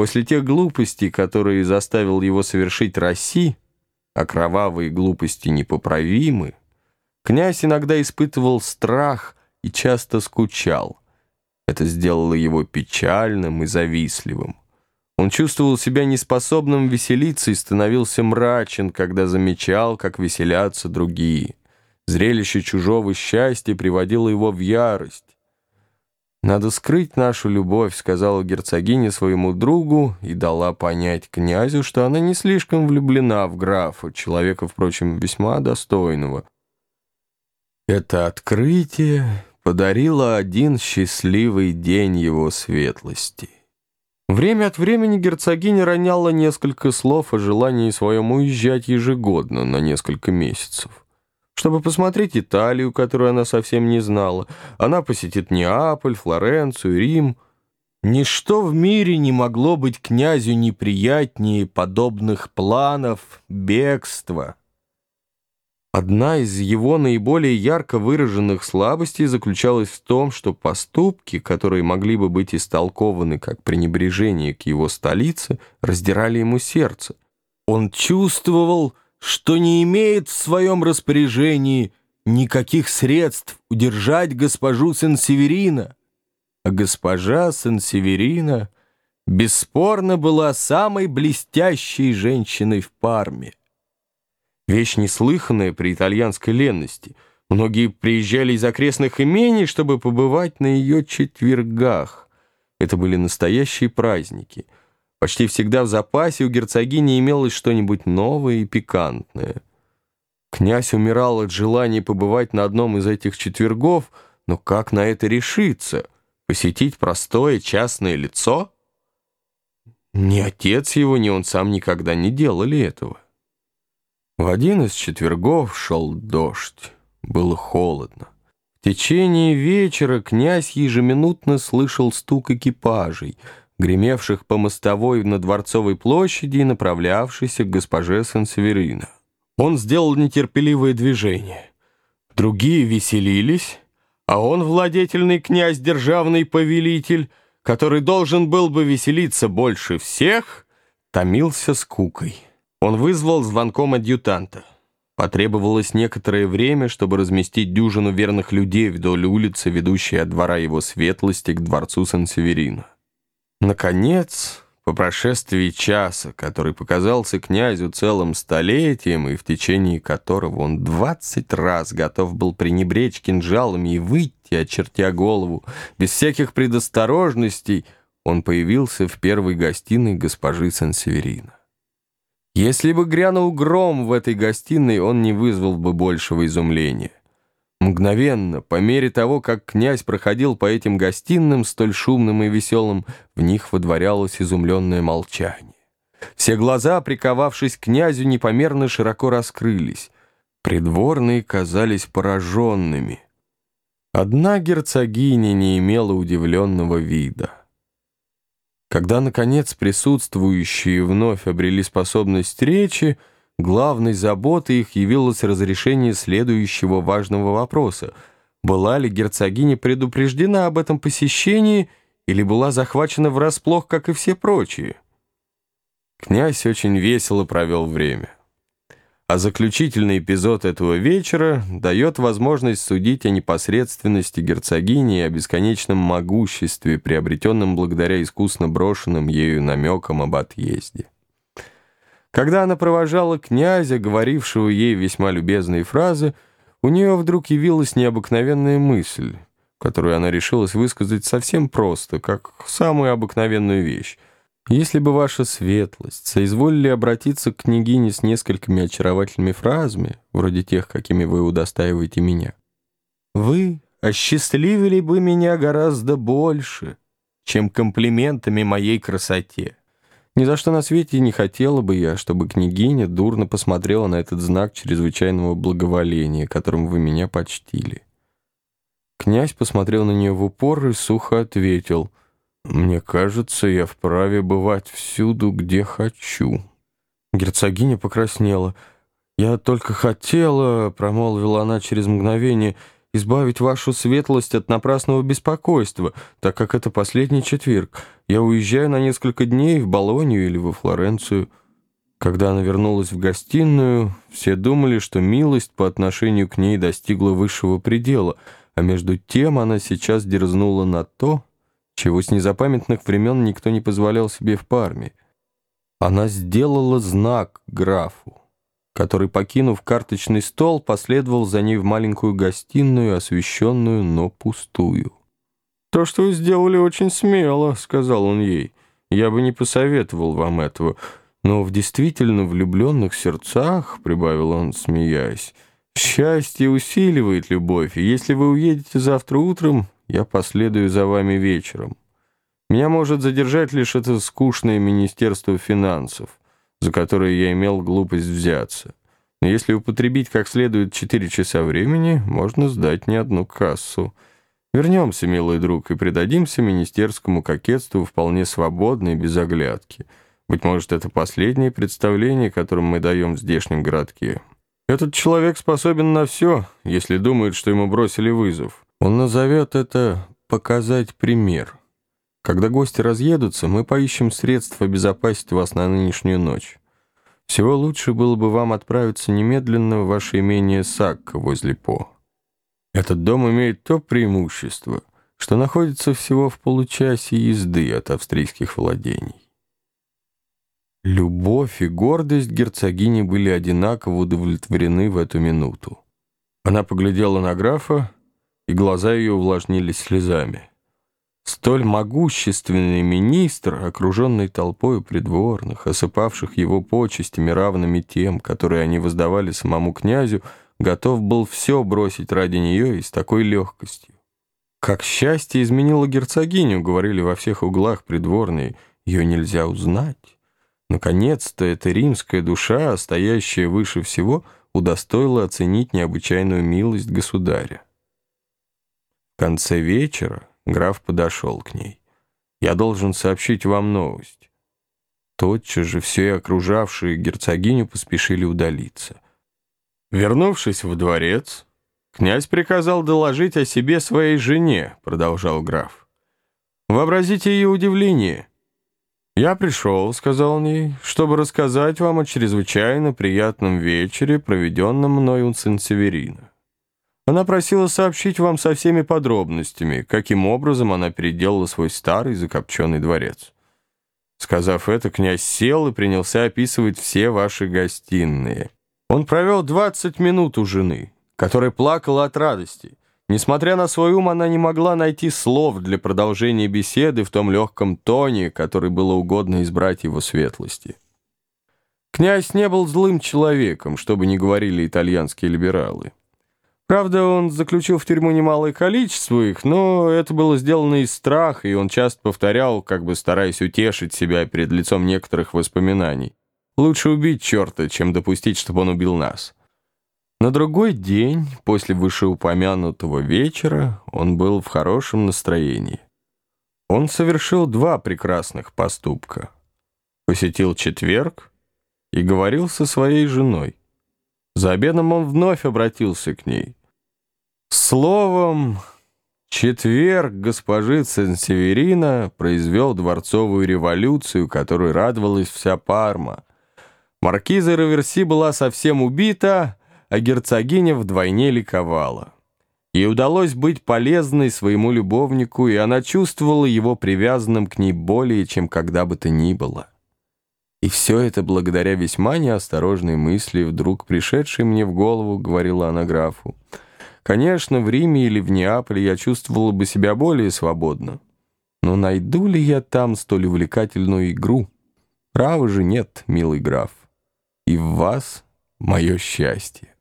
После тех глупостей, которые заставил его совершить Росси, а кровавые глупости непоправимы, князь иногда испытывал страх и часто скучал. Это сделало его печальным и завистливым. Он чувствовал себя неспособным веселиться и становился мрачен, когда замечал, как веселятся другие. Зрелище чужого счастья приводило его в ярость. «Надо скрыть нашу любовь», — сказала герцогиня своему другу и дала понять князю, что она не слишком влюблена в графа, человека, впрочем, весьма достойного. Это открытие подарило один счастливый день его светлости. Время от времени герцогиня роняла несколько слов о желании своем уезжать ежегодно на несколько месяцев. Чтобы посмотреть Италию, которую она совсем не знала, она посетит Неаполь, Флоренцию, Рим. Ничто в мире не могло быть князю неприятнее подобных планов бегства. Одна из его наиболее ярко выраженных слабостей заключалась в том, что поступки, которые могли бы быть истолкованы как пренебрежение к его столице, раздирали ему сердце. Он чувствовал, что не имеет в своем распоряжении никаких средств удержать госпожу Сен-Северина, а госпожа Сен-Северина бесспорно была самой блестящей женщиной в Парме. Вещь неслыханная при итальянской ленности. Многие приезжали из окрестных имений, чтобы побывать на ее четвергах. Это были настоящие праздники. Почти всегда в запасе у герцогини имелось что-нибудь новое и пикантное. Князь умирал от желания побывать на одном из этих четвергов, но как на это решиться? Посетить простое частное лицо? Ни отец его, ни он сам никогда не делали этого. В один из четвергов шел дождь. Было холодно. В течение вечера князь ежеминутно слышал стук экипажей, гремевших по мостовой на Дворцовой площади и направлявшейся к госпоже Сан-Северина. Он сделал нетерпеливое движение. Другие веселились, а он, владетельный князь, державный повелитель, который должен был бы веселиться больше всех, томился скукой. Он вызвал звонком адъютанта. Потребовалось некоторое время, чтобы разместить дюжину верных людей вдоль улицы, ведущей от двора его светлости к дворцу Сан-Северино. Наконец, по прошествии часа, который показался князю целым столетием, и в течение которого он двадцать раз готов был пренебречь кинжалами и выйти, очертя голову, без всяких предосторожностей, он появился в первой гостиной госпожи Сан-Северино. Если бы грянул гром в этой гостиной, он не вызвал бы большего изумления. Мгновенно, по мере того, как князь проходил по этим гостиным, столь шумным и веселым, в них водворялось изумленное молчание. Все глаза, приковавшись к князю, непомерно широко раскрылись. Придворные казались пораженными. Одна герцогиня не имела удивленного вида. Когда, наконец, присутствующие вновь обрели способность речи, главной заботой их явилось разрешение следующего важного вопроса. Была ли герцогиня предупреждена об этом посещении или была захвачена врасплох, как и все прочие? Князь очень весело провел время. А заключительный эпизод этого вечера дает возможность судить о непосредственности герцогини и о бесконечном могуществе, приобретенном благодаря искусно брошенным ею намекам об отъезде. Когда она провожала князя, говорившего ей весьма любезные фразы, у нее вдруг явилась необыкновенная мысль, которую она решилась высказать совсем просто, как самую обыкновенную вещь — если бы ваша светлость соизволили обратиться к княгине с несколькими очаровательными фразами, вроде тех, какими вы удостаиваете меня, вы осчастливили бы меня гораздо больше, чем комплиментами моей красоте. Ни за что на свете не хотела бы я, чтобы княгиня дурно посмотрела на этот знак чрезвычайного благоволения, которым вы меня почтили. Князь посмотрел на нее в упор и сухо ответил — мне кажется, я вправе бывать всюду, где хочу». Герцогиня покраснела. «Я только хотела», — промолвила она через мгновение, избавить вашу светлость от напрасного беспокойства, так как это последний четверг. Я уезжаю на несколько дней в Болонию или во Флоренцию». Когда она вернулась в гостиную, все думали, что милость по отношению к ней достигла высшего предела, а между тем она сейчас дерзнула на то, чего с незапамятных времен никто не позволял себе в Парме. Она сделала знак графу который, покинув карточный стол, последовал за ней в маленькую гостиную, освещенную, но пустую. «То, что вы сделали, очень смело», — сказал он ей. «Я бы не посоветовал вам этого. Но в действительно влюбленных сердцах, — прибавил он, смеясь, — счастье усиливает любовь, и если вы уедете завтра утром, я последую за вами вечером. Меня может задержать лишь это скучное Министерство финансов за которые я имел глупость взяться. Но если употребить как следует четыре часа времени, можно сдать не одну кассу. Вернемся, милый друг, и предадимся министерскому кокетству вполне свободно и без оглядки. Быть может, это последнее представление, которое мы даем в здешнем городке. Этот человек способен на все, если думает, что ему бросили вызов. Он назовет это «показать пример». Когда гости разъедутся, мы поищем средств обезопасить вас на нынешнюю ночь. Всего лучше было бы вам отправиться немедленно в ваше имение Сакка возле По. Этот дом имеет то преимущество, что находится всего в получасе езды от австрийских владений. Любовь и гордость герцогини были одинаково удовлетворены в эту минуту. Она поглядела на графа, и глаза ее увлажнились слезами. Столь могущественный министр, окруженный толпой придворных, осыпавших его почестями, равными тем, которые они воздавали самому князю, готов был все бросить ради нее и с такой легкостью. «Как счастье изменило герцогиню», — говорили во всех углах придворные, — «ее нельзя узнать». Наконец-то эта римская душа, стоящая выше всего, удостоила оценить необычайную милость государя. В конце вечера Граф подошел к ней. «Я должен сообщить вам новость». Тотчас же все окружавшие герцогиню поспешили удалиться. Вернувшись в дворец, князь приказал доложить о себе своей жене, продолжал граф. Вообразите ее удивление. «Я пришел», — сказал он ей, — «чтобы рассказать вам о чрезвычайно приятном вечере, проведенном мною у Сен-Северина. Она просила сообщить вам со всеми подробностями, каким образом она переделала свой старый закопченный дворец. Сказав это, князь сел и принялся описывать все ваши гостиные. Он провел 20 минут у жены, которая плакала от радости. Несмотря на свой ум, она не могла найти слов для продолжения беседы в том легком тоне, который было угодно избрать его светлости. Князь не был злым человеком, чтобы не говорили итальянские либералы. Правда, он заключил в тюрьму немалое количество их, но это было сделано из страха, и он часто повторял, как бы стараясь утешить себя перед лицом некоторых воспоминаний. «Лучше убить черта, чем допустить, чтобы он убил нас». На другой день, после вышеупомянутого вечера, он был в хорошем настроении. Он совершил два прекрасных поступка. Посетил четверг и говорил со своей женой. За обедом он вновь обратился к ней. Словом, четверг госпожи Сен-Северина произвел дворцовую революцию, которой радовалась вся Парма. Маркиза Раверси была совсем убита, а герцогиня вдвойне ликовала. Ей удалось быть полезной своему любовнику, и она чувствовала его привязанным к ней более, чем когда бы то ни было. И все это благодаря весьма неосторожной мысли, вдруг пришедшей мне в голову, говорила она графу. Конечно, в Риме или в Неаполе я чувствовала бы себя более свободно. Но найду ли я там столь увлекательную игру? Права же нет, милый граф. И в вас мое счастье.